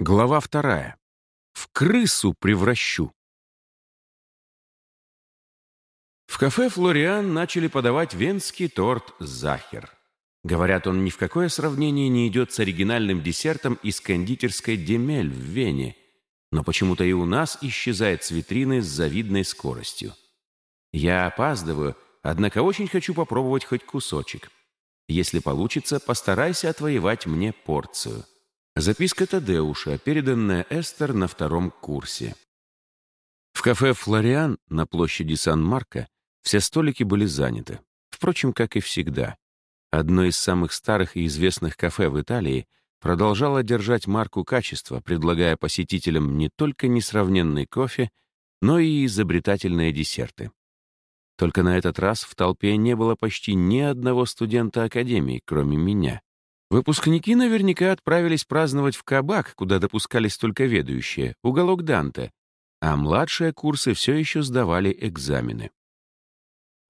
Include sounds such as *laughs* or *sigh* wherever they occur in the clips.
Глава вторая. В крысу превращу. В кафе «Флориан» начали подавать венский торт «Захер». Говорят, он ни в какое сравнение не идет с оригинальным десертом из кондитерской «Демель» в Вене, но почему-то и у нас исчезает с витрины с завидной скоростью. Я опаздываю, однако очень хочу попробовать хоть кусочек. Если получится, постарайся отвоевать мне порцию. Записка Тадеуша, переданная Эстер на втором курсе. В кафе «Флориан» на площади Сан-Марко все столики были заняты. Впрочем, как и всегда. Одно из самых старых и известных кафе в Италии продолжало держать марку качества, предлагая посетителям не только несравненный кофе, но и изобретательные десерты. Только на этот раз в толпе не было почти ни одного студента академии, кроме меня. Выпускники наверняка отправились праздновать в кабак, куда допускались только ведущие, уголок Данте, а младшие курсы все еще сдавали экзамены.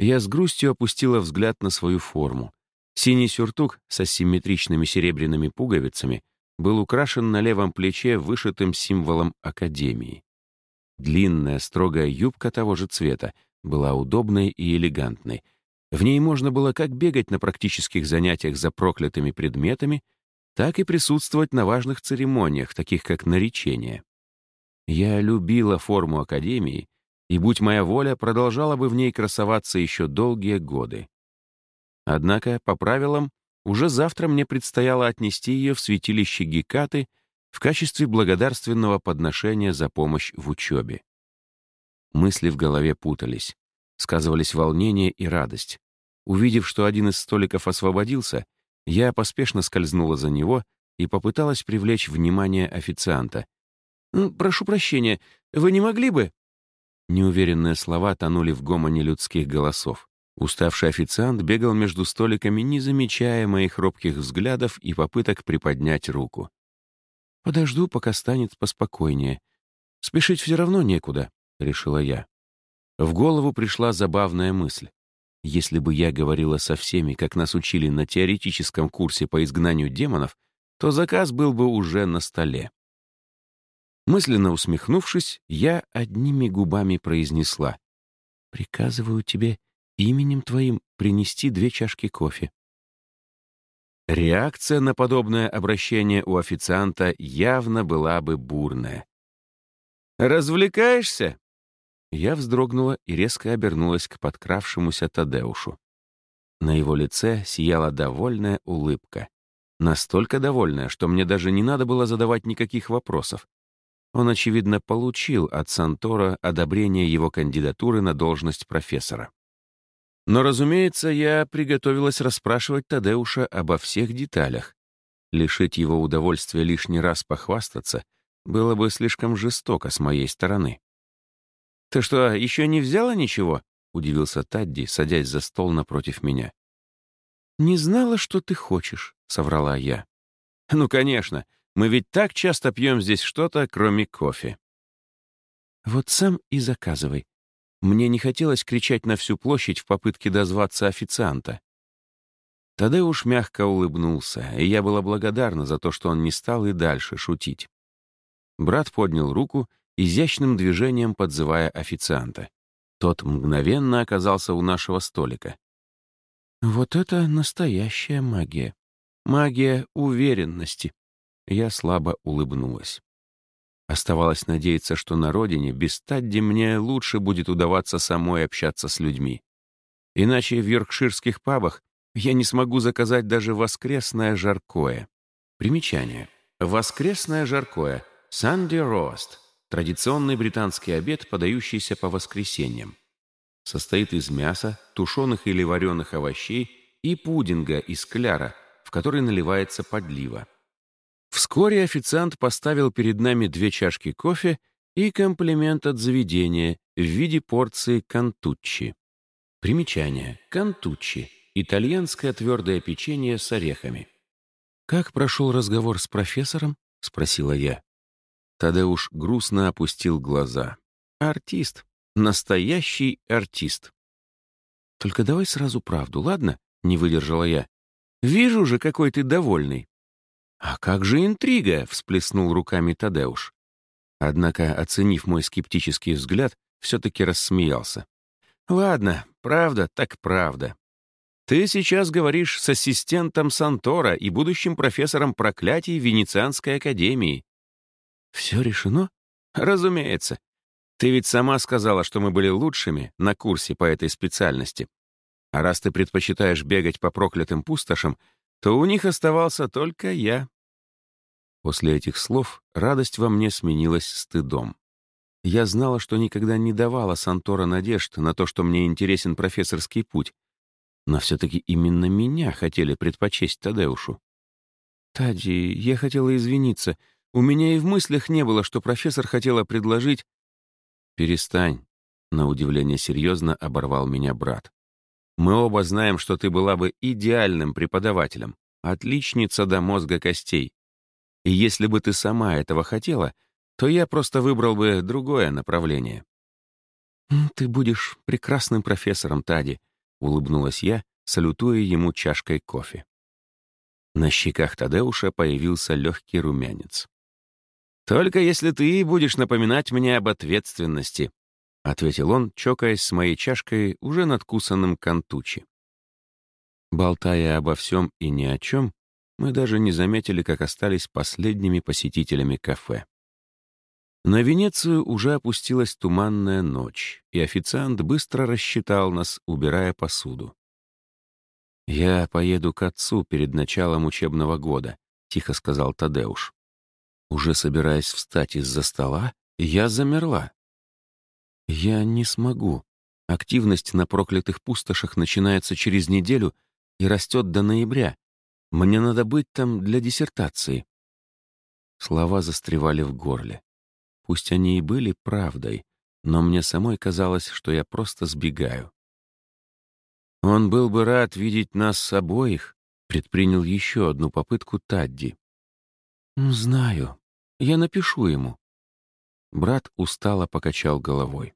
Я с грустью опустила взгляд на свою форму. Синий сюртук со симметричными серебряными пуговицами был украшен на левом плече вышитым символом Академии. Длинная строгая юбка того же цвета была удобной и элегантной — в ней можно было как бегать на практических занятиях за проклятыми предметами, так и присутствовать на важных церемониях, таких как наречение. Я любила форму Академии, и, будь моя воля, продолжала бы в ней красоваться еще долгие годы. Однако, по правилам, уже завтра мне предстояло отнести ее в святилище Гекаты в качестве благодарственного подношения за помощь в учебе. Мысли в голове путались сказывались волнение и радость. Увидев, что один из столиков освободился, я поспешно скользнула за него и попыталась привлечь внимание официанта. «Прошу прощения, вы не могли бы...» Неуверенные слова тонули в гомоне людских голосов. Уставший официант бегал между столиками, не замечая моих робких взглядов и попыток приподнять руку. «Подожду, пока станет поспокойнее. Спешить все равно некуда», — решила я. В голову пришла забавная мысль. Если бы я говорила со всеми, как нас учили на теоретическом курсе по изгнанию демонов, то заказ был бы уже на столе. Мысленно усмехнувшись, я одними губами произнесла. «Приказываю тебе именем твоим принести две чашки кофе». Реакция на подобное обращение у официанта явно была бы бурная. «Развлекаешься?» Я вздрогнула и резко обернулась к подкравшемуся Тадеушу. На его лице сияла довольная улыбка. Настолько довольная, что мне даже не надо было задавать никаких вопросов. Он, очевидно, получил от Сантора одобрение его кандидатуры на должность профессора. Но, разумеется, я приготовилась расспрашивать Тадеуша обо всех деталях. Лишить его удовольствия лишний раз похвастаться было бы слишком жестоко с моей стороны. «Ты что, еще не взяла ничего?» — удивился Тадди, садясь за стол напротив меня. «Не знала, что ты хочешь», — соврала я. «Ну, конечно, мы ведь так часто пьем здесь что-то, кроме кофе». «Вот сам и заказывай. Мне не хотелось кричать на всю площадь в попытке дозваться официанта». Тадеуш мягко улыбнулся, и я была благодарна за то, что он не стал и дальше шутить. Брат поднял руку изящным движением подзывая официанта. Тот мгновенно оказался у нашего столика. «Вот это настоящая магия. Магия уверенности». Я слабо улыбнулась. Оставалось надеяться, что на родине без Тадди мне лучше будет удаваться самой общаться с людьми. Иначе в йоркширских пабах я не смогу заказать даже воскресное жаркое. Примечание. Воскресное жаркое. Санди Рост. Традиционный британский обед, подающийся по воскресеньям. Состоит из мяса, тушеных или вареных овощей и пудинга из кляра, в который наливается подлива. Вскоре официант поставил перед нами две чашки кофе и комплимент от заведения в виде порции кантуччи. Примечание. Кантуччи — итальянское твердое печенье с орехами. «Как прошел разговор с профессором?» — спросила я. Тадеуш грустно опустил глаза. «Артист. Настоящий артист». «Только давай сразу правду, ладно?» — не выдержала я. «Вижу же, какой ты довольный». «А как же интрига?» — всплеснул руками Тадеуш. Однако, оценив мой скептический взгляд, все-таки рассмеялся. «Ладно, правда так правда. Ты сейчас говоришь с ассистентом Сантора и будущим профессором проклятий Венецианской академии. Все решено? Разумеется. Ты ведь сама сказала, что мы были лучшими на курсе по этой специальности. А раз ты предпочитаешь бегать по проклятым пустошам, то у них оставался только я. После этих слов радость во мне сменилась стыдом. Я знала, что никогда не давала Сантора надежд на то, что мне интересен профессорский путь, но все-таки именно меня хотели предпочесть Тадеушу. «Тади, я хотела извиниться. У меня и в мыслях не было, что профессор хотела предложить...» «Перестань», — на удивление серьезно оборвал меня брат. «Мы оба знаем, что ты была бы идеальным преподавателем, отличница до мозга костей. И если бы ты сама этого хотела, то я просто выбрал бы другое направление». «Ты будешь прекрасным профессором, Тади», — улыбнулась я, салютуя ему чашкой кофе. На щеках Тадеуша появился легкий румянец. «Только если ты будешь напоминать мне об ответственности», — ответил он, чокаясь с моей чашкой, уже надкусанным кантучи. Болтая обо всем и ни о чем, мы даже не заметили, как остались последними посетителями кафе. На Венецию уже опустилась туманная ночь, и официант быстро рассчитал нас, убирая посуду. «Я поеду к отцу перед началом учебного года», — тихо сказал Тадеуш. Уже собираясь встать из-за стола, я замерла. «Я не смогу. Активность на проклятых пустошах начинается через неделю и растет до ноября. Мне надо быть там для диссертации». Слова застревали в горле. Пусть они и были правдой, но мне самой казалось, что я просто сбегаю. Он был бы рад видеть нас обоих, предпринял еще одну попытку Тадди. «Знаю. Я напишу ему». Брат устало покачал головой.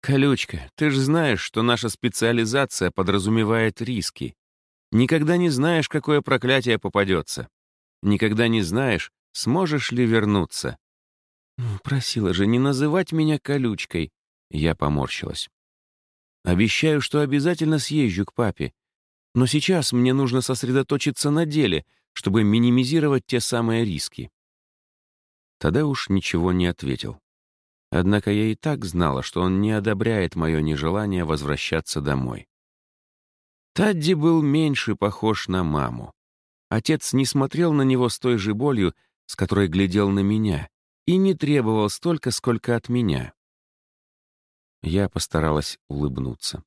«Колючка, ты же знаешь, что наша специализация подразумевает риски. Никогда не знаешь, какое проклятие попадется. Никогда не знаешь, сможешь ли вернуться. «Просила же не называть меня колючкой», — я поморщилась. «Обещаю, что обязательно съезжу к папе. Но сейчас мне нужно сосредоточиться на деле, чтобы минимизировать те самые риски». Тогда уж ничего не ответил. Однако я и так знала, что он не одобряет мое нежелание возвращаться домой. Тадди был меньше похож на маму. Отец не смотрел на него с той же болью, с которой глядел на меня, и не требовал столько, сколько от меня. Я постаралась улыбнуться.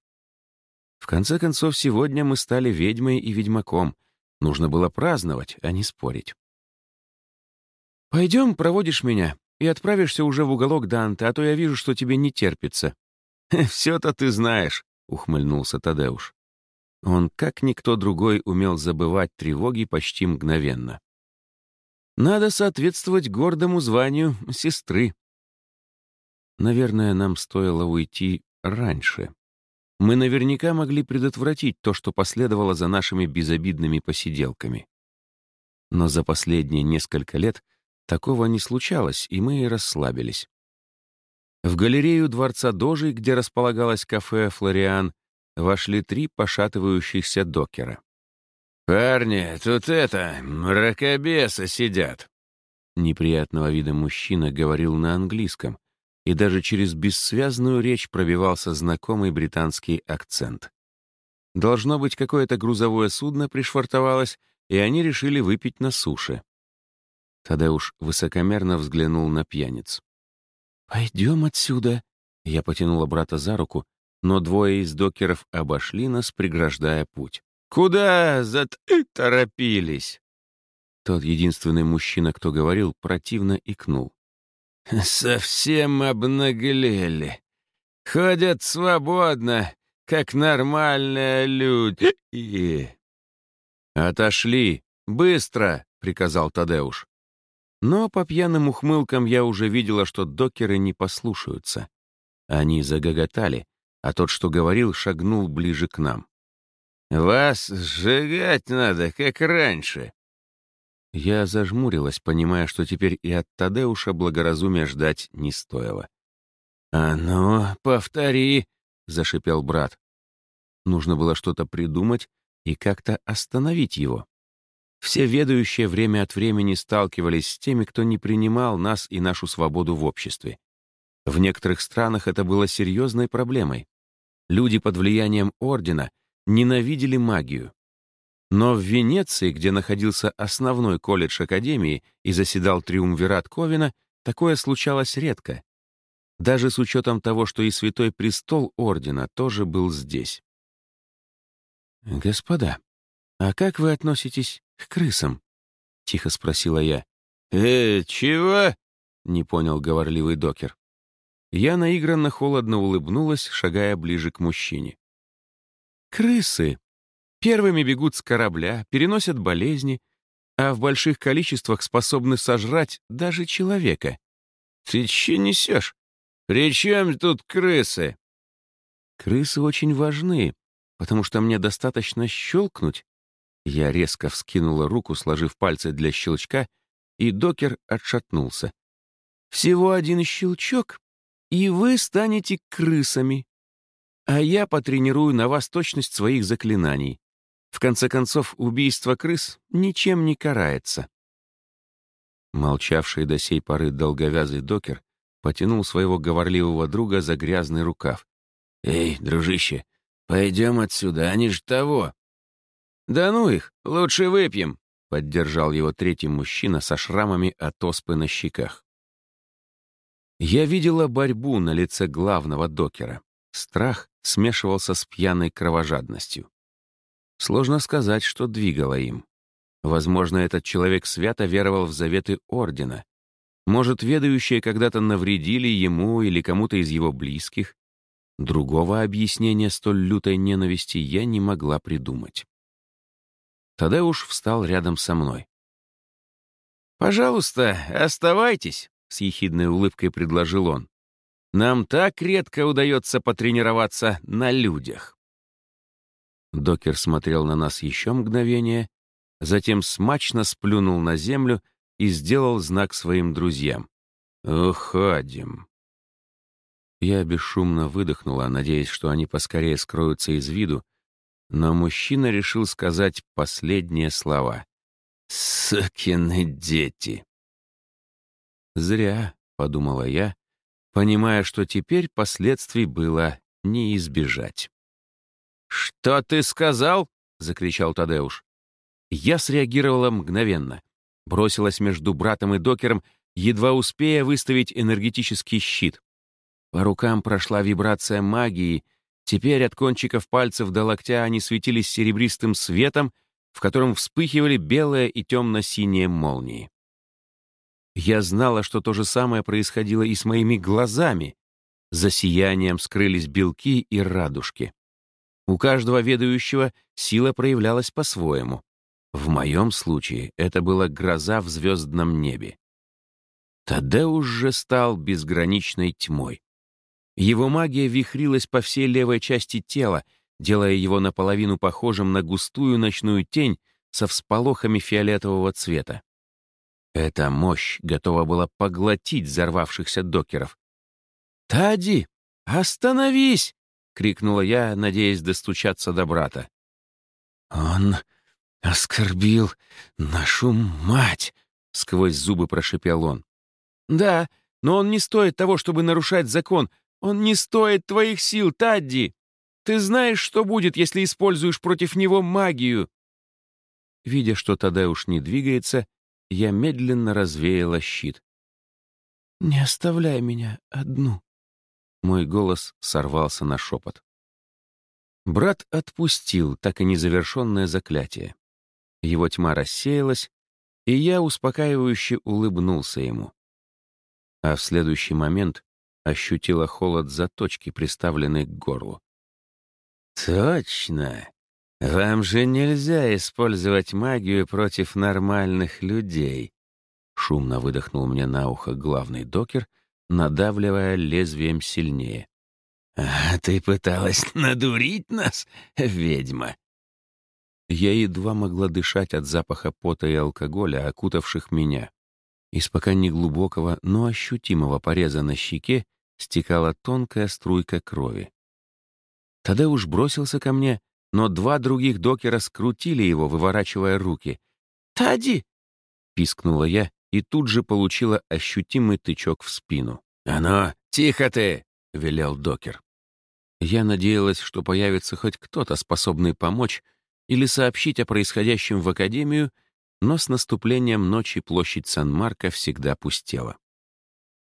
В конце концов, сегодня мы стали ведьмой и ведьмаком. Нужно было праздновать, а не спорить. «Пойдем, проводишь меня, и отправишься уже в уголок Данте, а то я вижу, что тебе не терпится». «Все-то ты знаешь», — ухмыльнулся Тадеуш. Он, как никто другой, умел забывать тревоги почти мгновенно. Надо соответствовать гордому званию сестры. Наверное, нам стоило уйти раньше. Мы наверняка могли предотвратить то, что последовало за нашими безобидными посиделками. Но за последние несколько лет такого не случалось, и мы расслабились. В галерею Дворца Дожи, где располагалось кафе «Флориан», вошли три пошатывающихся докера. «Парни, тут это, мракобесы сидят!» Неприятного вида мужчина говорил на английском, и даже через бессвязную речь пробивался знакомый британский акцент. Должно быть, какое-то грузовое судно пришвартовалось, и они решили выпить на суше. Тадеуш высокомерно взглянул на пьяниц. «Пойдем отсюда!» Я потянула брата за руку, но двое из докеров обошли нас, преграждая путь. Куда торопились? Тот единственный мужчина, кто говорил, противно икнул. *laughs* «Совсем обнаглели. Ходят свободно, как нормальные люди». «Отошли! Быстро!» — приказал Тадеуш. Но по пьяным ухмылкам я уже видела, что докеры не послушаются. Они загоготали, а тот, что говорил, шагнул ближе к нам. Вас сжигать надо, как раньше. Я зажмурилась, понимая, что теперь и от Тадеуша благоразумия ждать не стоило. «А ну, повтори!» — зашипел брат. Нужно было что-то придумать и как-то остановить его. Все ведающие время от времени сталкивались с теми, кто не принимал нас и нашу свободу в обществе. В некоторых странах это было серьезной проблемой. Люди под влиянием ордена ненавидели магию. Но в Венеции, где находился основной колледж Академии и заседал триумвират Ковина, такое случалось редко. Даже с учетом того, что и Святой Престол Ордена тоже был здесь. «Господа, а как вы относитесь к крысам?» — тихо спросила я. «Э, чего?» — не понял говорливый докер. Я наигранно холодно улыбнулась, шагая ближе к мужчине. «Крысы Первыми бегут с корабля, переносят болезни, а в больших количествах способны сожрать даже человека. Ты че несешь? При чем тут крысы? Крысы очень важны, потому что мне достаточно щелкнуть. Я резко вскинула руку, сложив пальцы для щелчка, и докер отшатнулся. Всего один щелчок, и вы станете крысами. А я потренирую на вас точность своих заклинаний. В конце концов, убийство крыс ничем не карается. Молчавший до сей поры долговязый докер потянул своего говорливого друга за грязный рукав. «Эй, дружище, пойдем отсюда, они ж того!» «Да ну их, лучше выпьем!» — поддержал его третий мужчина со шрамами от оспы на щеках. Я видела борьбу на лице главного докера. Страх смешивался с пьяной кровожадностью. Сложно сказать, что двигало им. Возможно, этот человек свято веровал в заветы Ордена. Может, ведающие когда-то навредили ему или кому-то из его близких. Другого объяснения столь лютой ненависти я не могла придумать. Тадеуш встал рядом со мной. «Пожалуйста, оставайтесь», — с ехидной улыбкой предложил он. «Нам так редко удается потренироваться на людях». Докер смотрел на нас еще мгновение, затем смачно сплюнул на землю и сделал знак своим друзьям. «Уходим». Я бесшумно выдохнула, надеясь, что они поскорее скроются из виду, но мужчина решил сказать последние слова. «Сукины дети!» «Зря», — подумала я, понимая, что теперь последствий было не избежать. «Что ты сказал?» — закричал Тадеуш. Я среагировала мгновенно. Бросилась между братом и докером, едва успея выставить энергетический щит. По рукам прошла вибрация магии. Теперь от кончиков пальцев до локтя они светились серебристым светом, в котором вспыхивали белые и темно-синие молнии. Я знала, что то же самое происходило и с моими глазами. За сиянием скрылись белки и радужки. У каждого ведающего сила проявлялась по-своему. В моем случае это была гроза в звездном небе. Тадеуш же стал безграничной тьмой. Его магия вихрилась по всей левой части тела, делая его наполовину похожим на густую ночную тень со всполохами фиолетового цвета. Эта мощь готова была поглотить взорвавшихся докеров. «Тади, остановись!» — крикнула я, надеясь достучаться до брата. «Он оскорбил нашу мать!» — сквозь зубы прошипел он. «Да, но он не стоит того, чтобы нарушать закон. Он не стоит твоих сил, Тадди! Ты знаешь, что будет, если используешь против него магию!» Видя, что уж не двигается, я медленно развеяла щит. «Не оставляй меня одну», мой голос сорвался на шепот. Брат отпустил так и незавершенное заклятие. Его тьма рассеялась, и я успокаивающе улыбнулся ему. А в следующий момент ощутила холод заточки, приставленной к горлу. «Точно! Вам же нельзя использовать магию против нормальных людей!» Шумно выдохнул мне на ухо главный докер — надавливая лезвием сильнее. «А ты пыталась *laughs* надурить нас, ведьма?» Я едва могла дышать от запаха пота и алкоголя, окутавших меня. Из пока неглубокого, но ощутимого пореза на щеке стекала тонкая струйка крови. Тадеуш бросился ко мне, но два других докера скрутили его, выворачивая руки. «Тади!» — пискнула я и тут же получила ощутимый тычок в спину. «А ну, тихо ты!» — велел докер. Я надеялась, что появится хоть кто-то, способный помочь или сообщить о происходящем в Академию, но с наступлением ночи площадь Сан-Марко всегда пустела.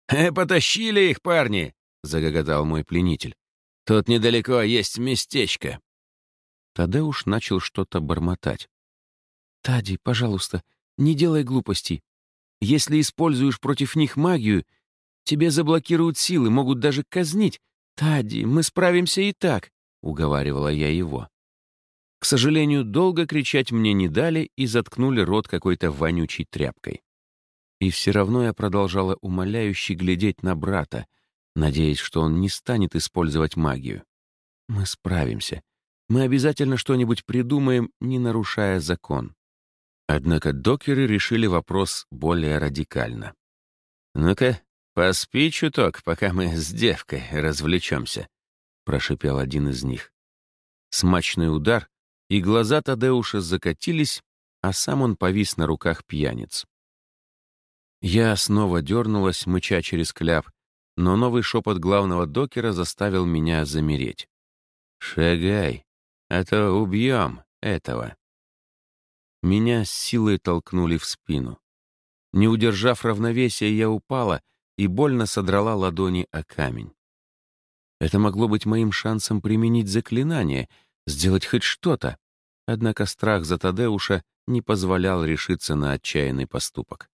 «Э, потащили их, парни!» — загоготал мой пленитель. «Тут недалеко есть местечко». Тадеуш начал что-то бормотать. «Тади, пожалуйста, не делай глупостей. Если используешь против них магию, тебе заблокируют силы, могут даже казнить. Тади, мы справимся и так», — уговаривала я его. К сожалению, долго кричать мне не дали и заткнули рот какой-то вонючей тряпкой. И все равно я продолжала умоляюще глядеть на брата, надеясь, что он не станет использовать магию. Мы справимся. Мы обязательно что-нибудь придумаем, не нарушая закон. Однако докеры решили вопрос более радикально. «Ну-ка, поспи чуток, пока мы с девкой развлечемся», — прошипел один из них. Смачный удар, и глаза Тадеуша закатились, а сам он повис на руках пьяниц. Я снова дернулась, мыча через кляп, но новый шепот главного докера заставил меня замереть. «Шагай, а то убьем этого». Меня с силой толкнули в спину. Не удержав равновесия, я упала и больно содрала ладони о камень. Это могло быть моим шансом применить заклинание, сделать хоть что-то. Однако страх за Тадеуша не позволял решиться на отчаянный поступок.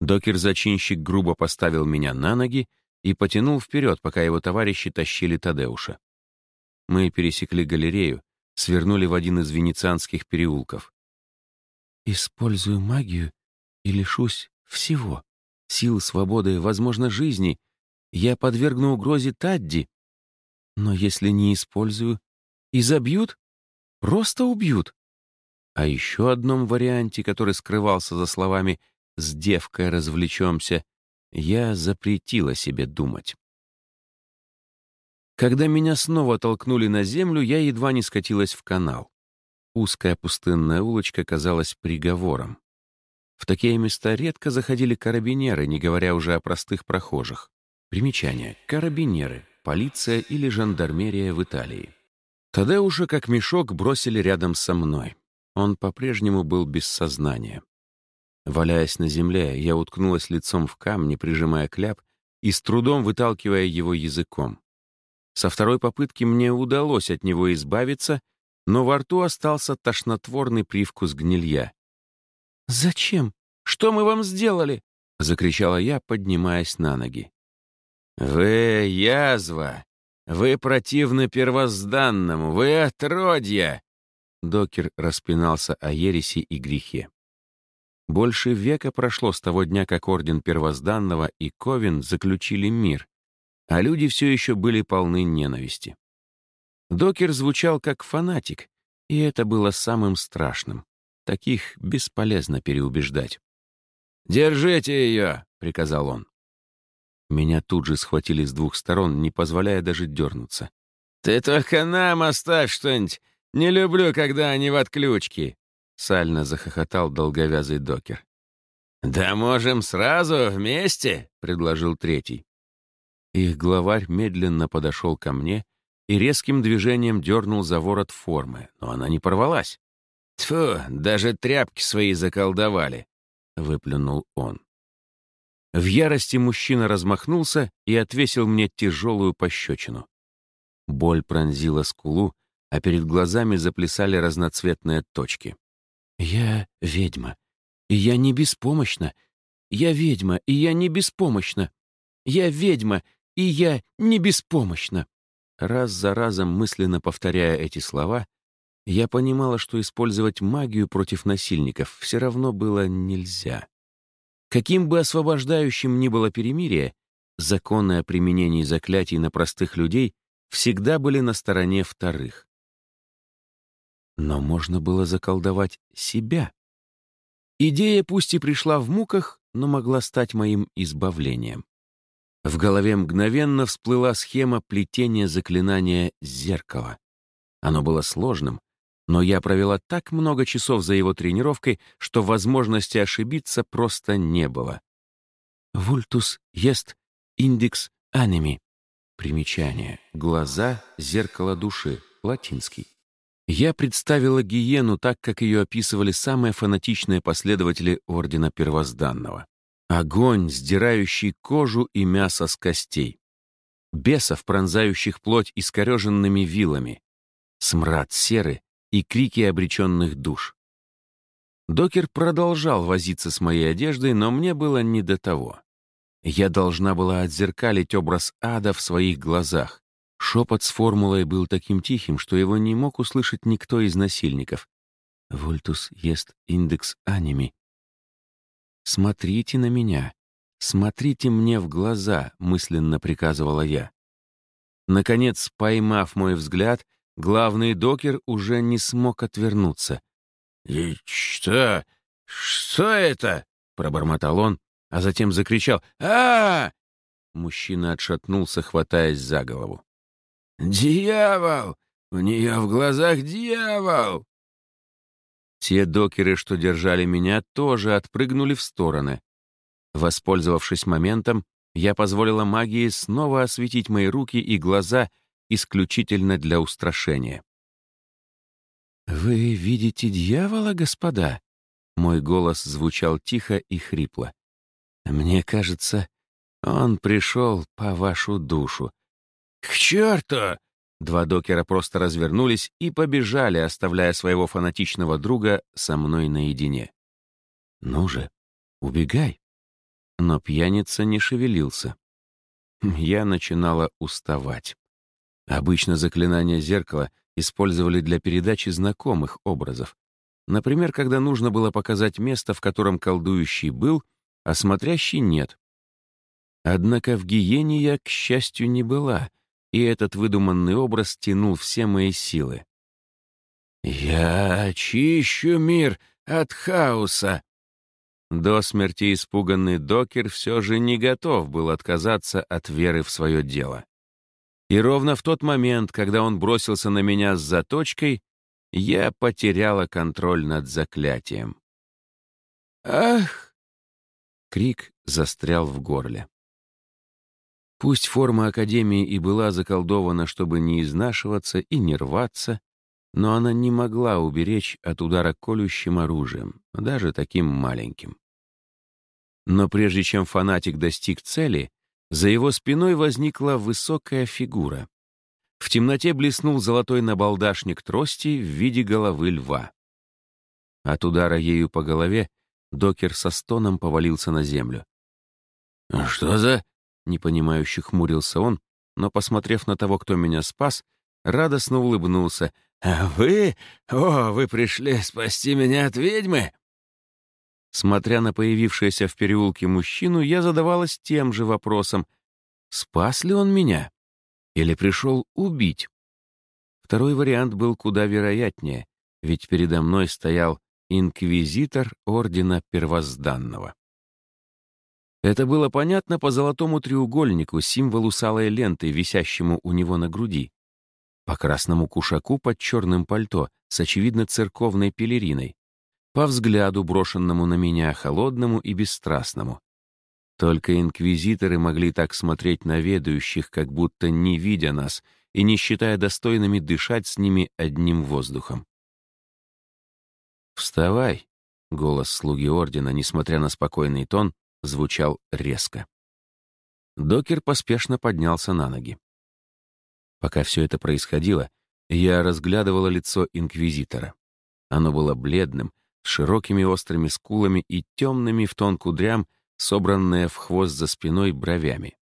Докер-зачинщик грубо поставил меня на ноги и потянул вперед, пока его товарищи тащили Тадеуша. Мы пересекли галерею, свернули в один из венецианских переулков. «Использую магию и лишусь всего. Сил, свободы, возможно, жизни. Я подвергну угрозе Тадди. Но если не использую, и забьют, Просто убьют. А еще одном варианте, который скрывался за словами «с девкой развлечемся», я запретила себе думать. Когда меня снова толкнули на землю, я едва не скатилась в канал. Узкая пустынная улочка казалась приговором. В такие места редко заходили карабинеры, не говоря уже о простых прохожих. Примечание. Карабинеры. Полиция или жандармерия в Италии. Тадеуша как мешок бросили рядом со мной. Он по-прежнему был без сознания. Валяясь на земле, я уткнулась лицом в камни, прижимая кляп и с трудом выталкивая его языком. Со второй попытки мне удалось от него избавиться, но во рту остался тошнотворный привкус гнилья. «Зачем? Что мы вам сделали?» — закричала я, поднимаясь на ноги. «Вы язва!» «Вы противны первозданному! Вы отродья!» Докер распинался о ереси и грехе. Больше века прошло с того дня, как Орден Первозданного и Ковен заключили мир, а люди все еще были полны ненависти. Докер звучал как фанатик, и это было самым страшным. Таких бесполезно переубеждать. «Держите ее!» — приказал он. Меня тут же схватили с двух сторон, не позволяя даже дернуться. «Ты только нам оставь что-нибудь! Не люблю, когда они в отключке!» Сально захохотал долговязый докер. «Да можем сразу вместе!» — предложил третий. Их главарь медленно подошел ко мне и резким движением дернул за ворот формы, но она не порвалась. «Тьфу, даже тряпки свои заколдовали!» — выплюнул он. В ярости мужчина размахнулся и отвесил мне тяжелую пощечину. Боль пронзила скулу, а перед глазами заплясали разноцветные точки. «Я ведьма, и я не беспомощна. Я ведьма, и я не беспомощна. Я ведьма, и я не беспомощна». Раз за разом мысленно повторяя эти слова, я понимала, что использовать магию против насильников все равно было нельзя. Каким бы освобождающим ни было перемирие, законы о применении заклятий на простых людей всегда были на стороне вторых. Но можно было заколдовать себя. Идея пусть и пришла в муках, но могла стать моим избавлением. В голове мгновенно всплыла схема плетения заклинания «Зеркало». Оно было сложным, но я провела так много часов за его тренировкой, что возможности ошибиться просто не было. «Вультус ест индекс анеми». Примечание. Глаза — зеркало души. Латинский. Я представила гиену так, как ее описывали самые фанатичные последователи Ордена Первозданного. Огонь, сдирающий кожу и мясо с костей. Бесов, пронзающих плоть искореженными вилами. Смрад серы и крики обреченных душ. Докер продолжал возиться с моей одеждой, но мне было не до того. Я должна была отзеркалить образ ада в своих глазах. Шепот с формулой был таким тихим, что его не мог услышать никто из насильников. «Вольтус ест индекс аними». «Смотрите на меня, смотрите мне в глаза», — мысленно приказывала я. Наконец, поймав мой взгляд, главный докер уже не смог отвернуться. «И что? Что это?» — пробормотал он, а затем закричал а, -а, -а Мужчина отшатнулся, хватаясь за голову. «Дьявол! У нее в глазах дьявол!» Те докеры, что держали меня, тоже отпрыгнули в стороны. Воспользовавшись моментом, я позволила магии снова осветить мои руки и глаза исключительно для устрашения. «Вы видите дьявола, господа?» Мой голос звучал тихо и хрипло. «Мне кажется, он пришел по вашу душу. «К черту!» Два докера просто развернулись и побежали, оставляя своего фанатичного друга со мной наедине. «Ну же, убегай!» Но пьяница не шевелился. Я начинала уставать. Обычно заклинания зеркала использовали для передачи знакомых образов. Например, когда нужно было показать место, в котором колдующий был, а смотрящий нет. Однако в гиене я, к счастью, не была — и этот выдуманный образ тянул все мои силы. «Я очищу мир от хаоса!» До смерти испуганный докер все же не готов был отказаться от веры в свое дело. И ровно в тот момент, когда он бросился на меня с заточкой, я потеряла контроль над заклятием. «Ах!» Крик застрял в горле. Пусть форма Академии и была заколдована, чтобы не изнашиваться и не рваться, но она не могла уберечь от удара колющим оружием, даже таким маленьким. Но прежде чем фанатик достиг цели, за его спиной возникла высокая фигура. В темноте блеснул золотой набалдашник трости в виде головы льва. От удара ею по голове докер со стоном повалился на землю. «Что за...» Непонимающе хмурился он, но, посмотрев на того, кто меня спас, радостно улыбнулся. «А вы? О, вы пришли спасти меня от ведьмы?» Смотря на появившегося в переулке мужчину, я задавалась тем же вопросом. Спас ли он меня? Или пришел убить? Второй вариант был куда вероятнее, ведь передо мной стоял инквизитор Ордена Первозданного. Это было понятно по золотому треугольнику, символу салой ленты, висящему у него на груди, по красному кушаку под черным пальто с, очевидно, церковной пелериной, по взгляду, брошенному на меня, холодному и бесстрастному. Только инквизиторы могли так смотреть на ведающих, как будто не видя нас и не считая достойными дышать с ними одним воздухом. «Вставай!» — голос слуги ордена, несмотря на спокойный тон, звучал резко. Докер поспешно поднялся на ноги. Пока все это происходило, я разглядывала лицо инквизитора. Оно было бледным, с широкими острыми скулами и темными в тон кудрям, собранные в хвост за спиной бровями.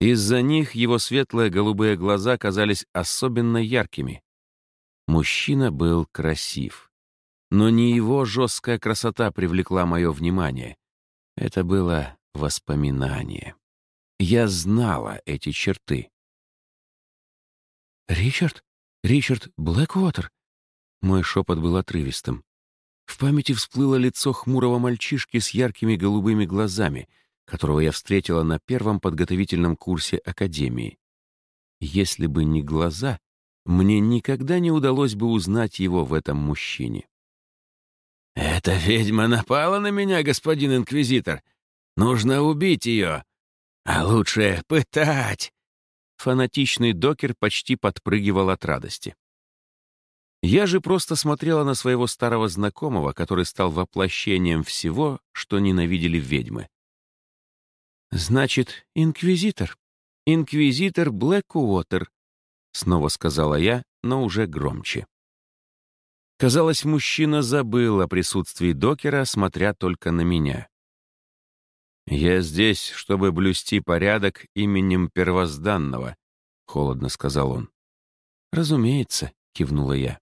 Из-за них его светлые голубые глаза казались особенно яркими. Мужчина был красив. Но не его жесткая красота привлекла мое внимание. Это было воспоминание. Я знала эти черты. «Ричард? Ричард Блэквотер? Мой шепот был отрывистым. В памяти всплыло лицо хмурого мальчишки с яркими голубыми глазами, которого я встретила на первом подготовительном курсе Академии. Если бы не глаза, мне никогда не удалось бы узнать его в этом мужчине. «Эта ведьма напала на меня, господин инквизитор. Нужно убить ее. А лучше пытать!» Фанатичный докер почти подпрыгивал от радости. Я же просто смотрела на своего старого знакомого, который стал воплощением всего, что ненавидели ведьмы. «Значит, инквизитор. Инквизитор Блэкуотер», — снова сказала я, но уже громче. Казалось, мужчина забыл о присутствии докера, смотря только на меня. «Я здесь, чтобы блюсти порядок именем первозданного», — холодно сказал он. «Разумеется», — кивнула я.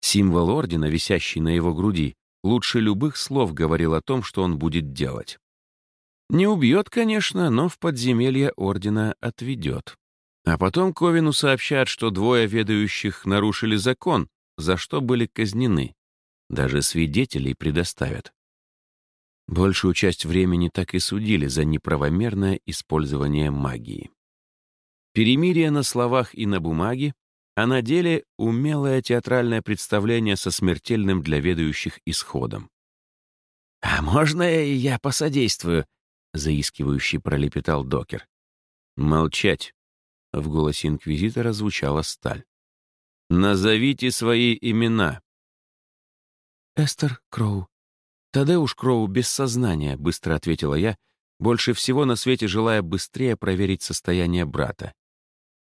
Символ ордена, висящий на его груди, лучше любых слов говорил о том, что он будет делать. Не убьет, конечно, но в подземелье ордена отведет. А потом Ковину сообщат, что двое ведающих нарушили закон, за что были казнены. Даже свидетелей предоставят. Большую часть времени так и судили за неправомерное использование магии. Перемирие на словах и на бумаге, а на деле умелое театральное представление со смертельным для ведающих исходом. «А можно я посодействую?» — заискивающий пролепетал докер. «Молчать!» — в голосе инквизитора звучала сталь. «Назовите свои имена!» «Эстер Кроу», «Тадеуш Кроу без сознания», — быстро ответила я, больше всего на свете желая быстрее проверить состояние брата.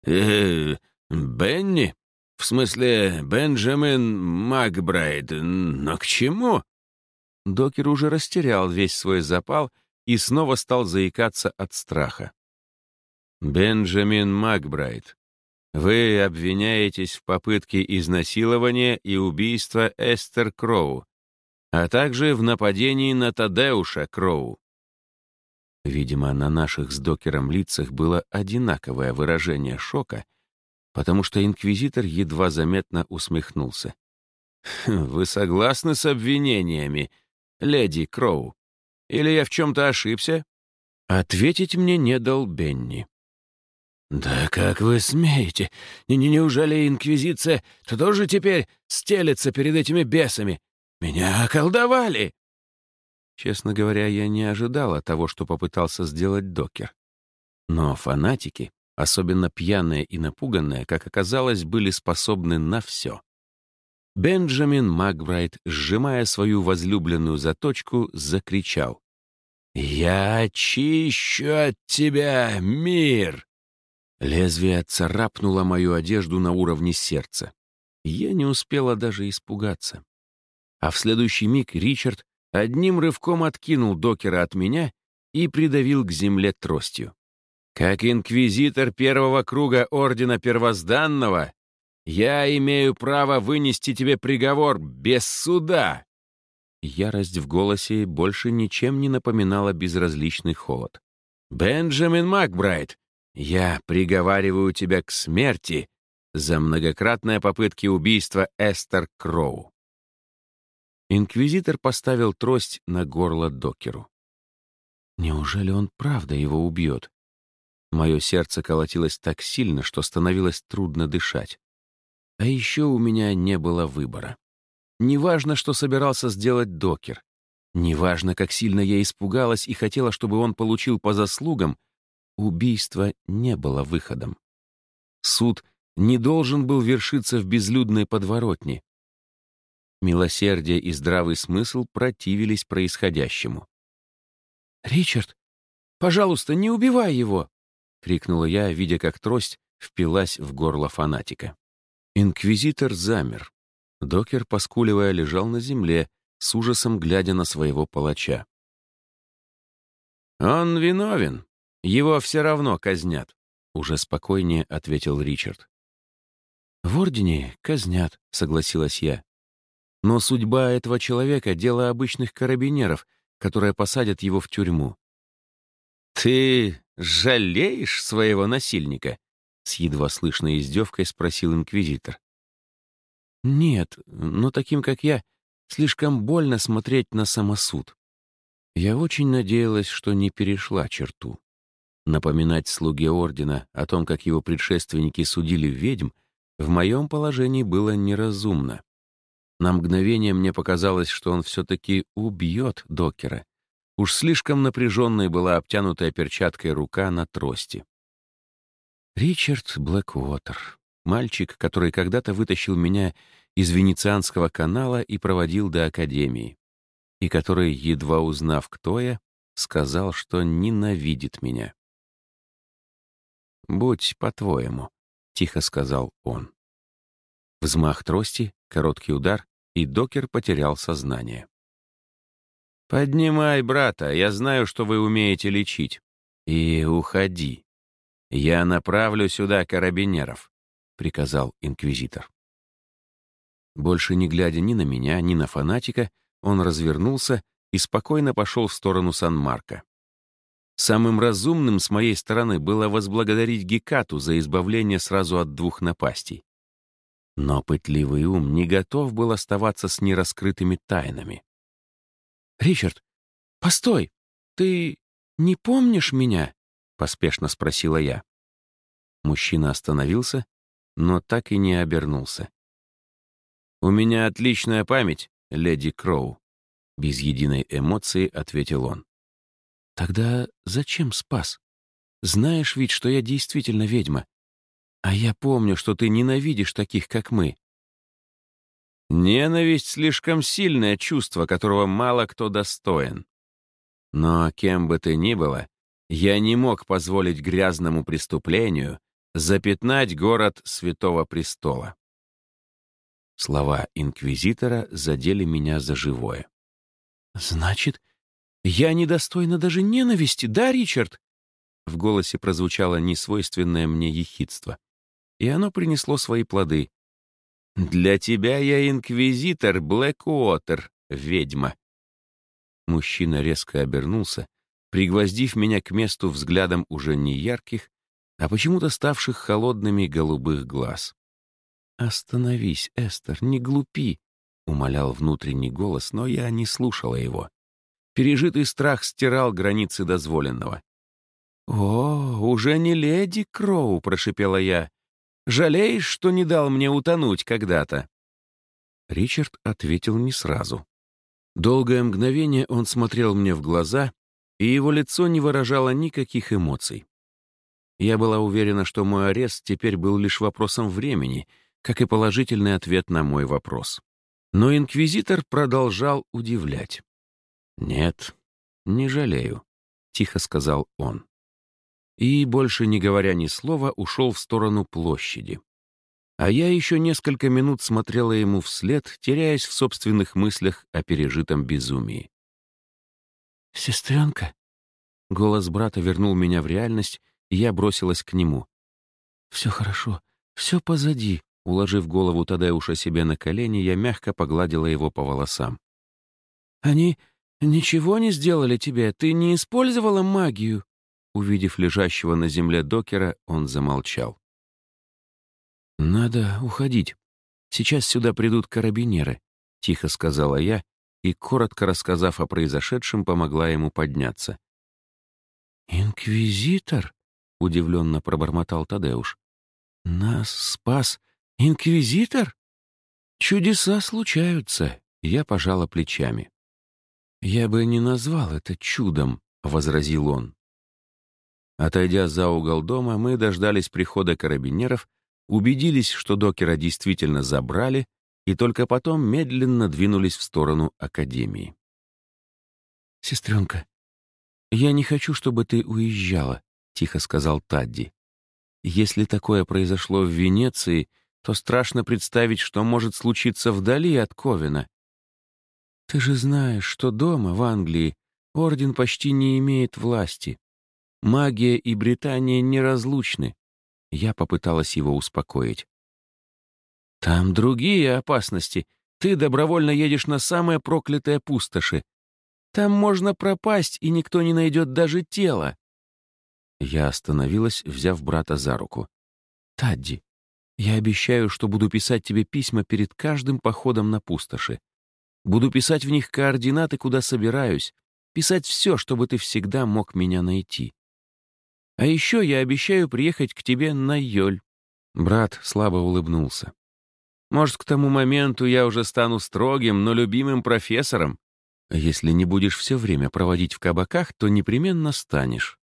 «Э, Бенни? В смысле, Бенджамин Макбрайт? Но к чему?» Докер уже растерял весь свой запал и снова стал заикаться от страха. «Бенджамин Макбрайт, вы обвиняетесь в попытке изнасилования и убийства Эстер Кроу а также в нападении на Тадеуша Кроу. Видимо, на наших с докером лицах было одинаковое выражение шока, потому что инквизитор едва заметно усмехнулся. «Хм, «Вы согласны с обвинениями, леди Кроу? Или я в чем-то ошибся?» Ответить мне не дал Бенни. «Да как вы смеете? Не Неужели Инквизиция тоже теперь стелется перед этими бесами? Меня околдовали!» Честно говоря, я не ожидала того, что попытался сделать докер. Но фанатики, особенно пьяные и напуганные, как оказалось, были способны на все. Бенджамин Макбрайт, сжимая свою возлюбленную заточку, закричал. «Я очищу от тебя мир!» Лезвие царапнуло мою одежду на уровне сердца. Я не успела даже испугаться а в следующий миг Ричард одним рывком откинул докера от меня и придавил к земле тростью. Как инквизитор первого круга Ордена Первозданного, я имею право вынести тебе приговор без суда. Ярость в голосе больше ничем не напоминала безразличный холод. «Бенджамин Макбрайт, я приговариваю тебя к смерти за многократные попытки убийства Эстер Кроу». Инквизитор поставил трость на горло докеру. Неужели он правда его убьет? Мое сердце колотилось так сильно, что становилось трудно дышать. А еще у меня не было выбора. Неважно, что собирался сделать докер. Неважно, как сильно я испугалась и хотела, чтобы он получил по заслугам, убийство не было выходом. Суд не должен был вершиться в безлюдной подворотне. Милосердие и здравый смысл противились происходящему. «Ричард, пожалуйста, не убивай его!» — крикнула я, видя, как трость впилась в горло фанатика. Инквизитор замер. Докер, поскуливая, лежал на земле, с ужасом глядя на своего палача. «Он виновен. Его все равно казнят», — уже спокойнее ответил Ричард. «В Ордене казнят», — согласилась я. Но судьба этого человека — дело обычных карабинеров, которые посадят его в тюрьму. «Ты жалеешь своего насильника?» — с едва слышной издевкой спросил инквизитор. Нет, но таким, как я, слишком больно смотреть на самосуд. Я очень надеялась, что не перешла черту. Напоминать слуге ордена о том, как его предшественники судили ведьм, в моем положении было неразумно. На мгновение мне показалось, что он все-таки убьет докера. Уж слишком напряженной была обтянутая перчаткой рука на трости. Ричард Блэквотер, мальчик, который когда-то вытащил меня из Венецианского канала и проводил до Академии, и который, едва узнав, кто я, сказал, что ненавидит меня. «Будь по-твоему», — тихо сказал он. Взмах трости, короткий удар, и докер потерял сознание. «Поднимай, брата, я знаю, что вы умеете лечить. И уходи. Я направлю сюда карабинеров», — приказал инквизитор. Больше не глядя ни на меня, ни на фанатика, он развернулся и спокойно пошел в сторону Сан-Марко. Самым разумным с моей стороны было возблагодарить Гекату за избавление сразу от двух напастей. Но пытливый ум не готов был оставаться с нераскрытыми тайнами. «Ричард, постой! Ты не помнишь меня?» — поспешно спросила я. Мужчина остановился, но так и не обернулся. «У меня отличная память, леди Кроу», — без единой эмоции ответил он. «Тогда зачем спас? Знаешь ведь, что я действительно ведьма. А я помню, что ты ненавидишь таких, как мы». Ненависть — слишком сильное чувство, которого мало кто достоин. Но кем бы ты ни было, я не мог позволить грязному преступлению запятнать город Святого Престола. Слова инквизитора задели меня за живое. «Значит, я недостойна даже ненависти, да, Ричард?» В голосе прозвучало несвойственное мне ехидство. И оно принесло свои плоды. «Для тебя я инквизитор Блэкуотер, ведьма». Мужчина резко обернулся, пригвоздив меня к месту взглядом уже не ярких, а почему-то ставших холодными голубых глаз. «Остановись, Эстер, не глупи», — умолял внутренний голос, но я не слушала его. Пережитый страх стирал границы дозволенного. «О, уже не леди Кроу», — прошипела я. «Жалеешь, что не дал мне утонуть когда-то?» Ричард ответил не сразу. Долгое мгновение он смотрел мне в глаза, и его лицо не выражало никаких эмоций. Я была уверена, что мой арест теперь был лишь вопросом времени — как и положительный ответ на мой вопрос. Но инквизитор продолжал удивлять. «Нет, не жалею», — тихо сказал он. И, больше не говоря ни слова, ушел в сторону площади. А я еще несколько минут смотрела ему вслед, теряясь в собственных мыслях о пережитом безумии. «Сестренка?» Голос брата вернул меня в реальность, и я бросилась к нему. «Все хорошо, все позади», Уложив голову Тадеуша себе на колени, я мягко погладила его по волосам. «Они ничего не сделали тебе? Ты не использовала магию?» Увидев лежащего на земле докера, он замолчал. «Надо уходить. Сейчас сюда придут карабинеры», — тихо сказала я и, коротко рассказав о произошедшем, помогла ему подняться. «Инквизитор?» — удивленно пробормотал Тадеуш. «Нас спас «Инквизитор?» «Чудеса случаются», — я пожала плечами. «Я бы не назвал это чудом», — возразил он. Отойдя за угол дома, мы дождались прихода карабинеров, убедились, что докера действительно забрали, и только потом медленно двинулись в сторону Академии. «Сестренка, я не хочу, чтобы ты уезжала», — тихо сказал Тадди. «Если такое произошло в Венеции, — то страшно представить, что может случиться вдали от Ковина. Ты же знаешь, что дома, в Англии, Орден почти не имеет власти. Магия и Британия неразлучны. Я попыталась его успокоить. Там другие опасности. Ты добровольно едешь на самое проклятое пустоши. Там можно пропасть, и никто не найдет даже тело. Я остановилась, взяв брата за руку. «Тадди, Я обещаю, что буду писать тебе письма перед каждым походом на пустоши. Буду писать в них координаты, куда собираюсь, писать все, чтобы ты всегда мог меня найти. А еще я обещаю приехать к тебе на Йоль». Брат слабо улыбнулся. «Может, к тому моменту я уже стану строгим, но любимым профессором? Если не будешь все время проводить в кабаках, то непременно станешь».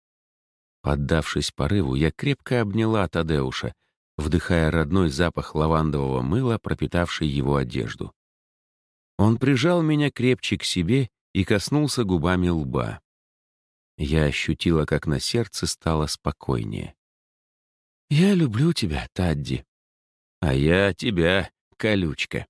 Поддавшись порыву, я крепко обняла Тадеуша, вдыхая родной запах лавандового мыла, пропитавший его одежду. Он прижал меня крепче к себе и коснулся губами лба. Я ощутила, как на сердце стало спокойнее. «Я люблю тебя, Тадди». «А я тебя, колючка».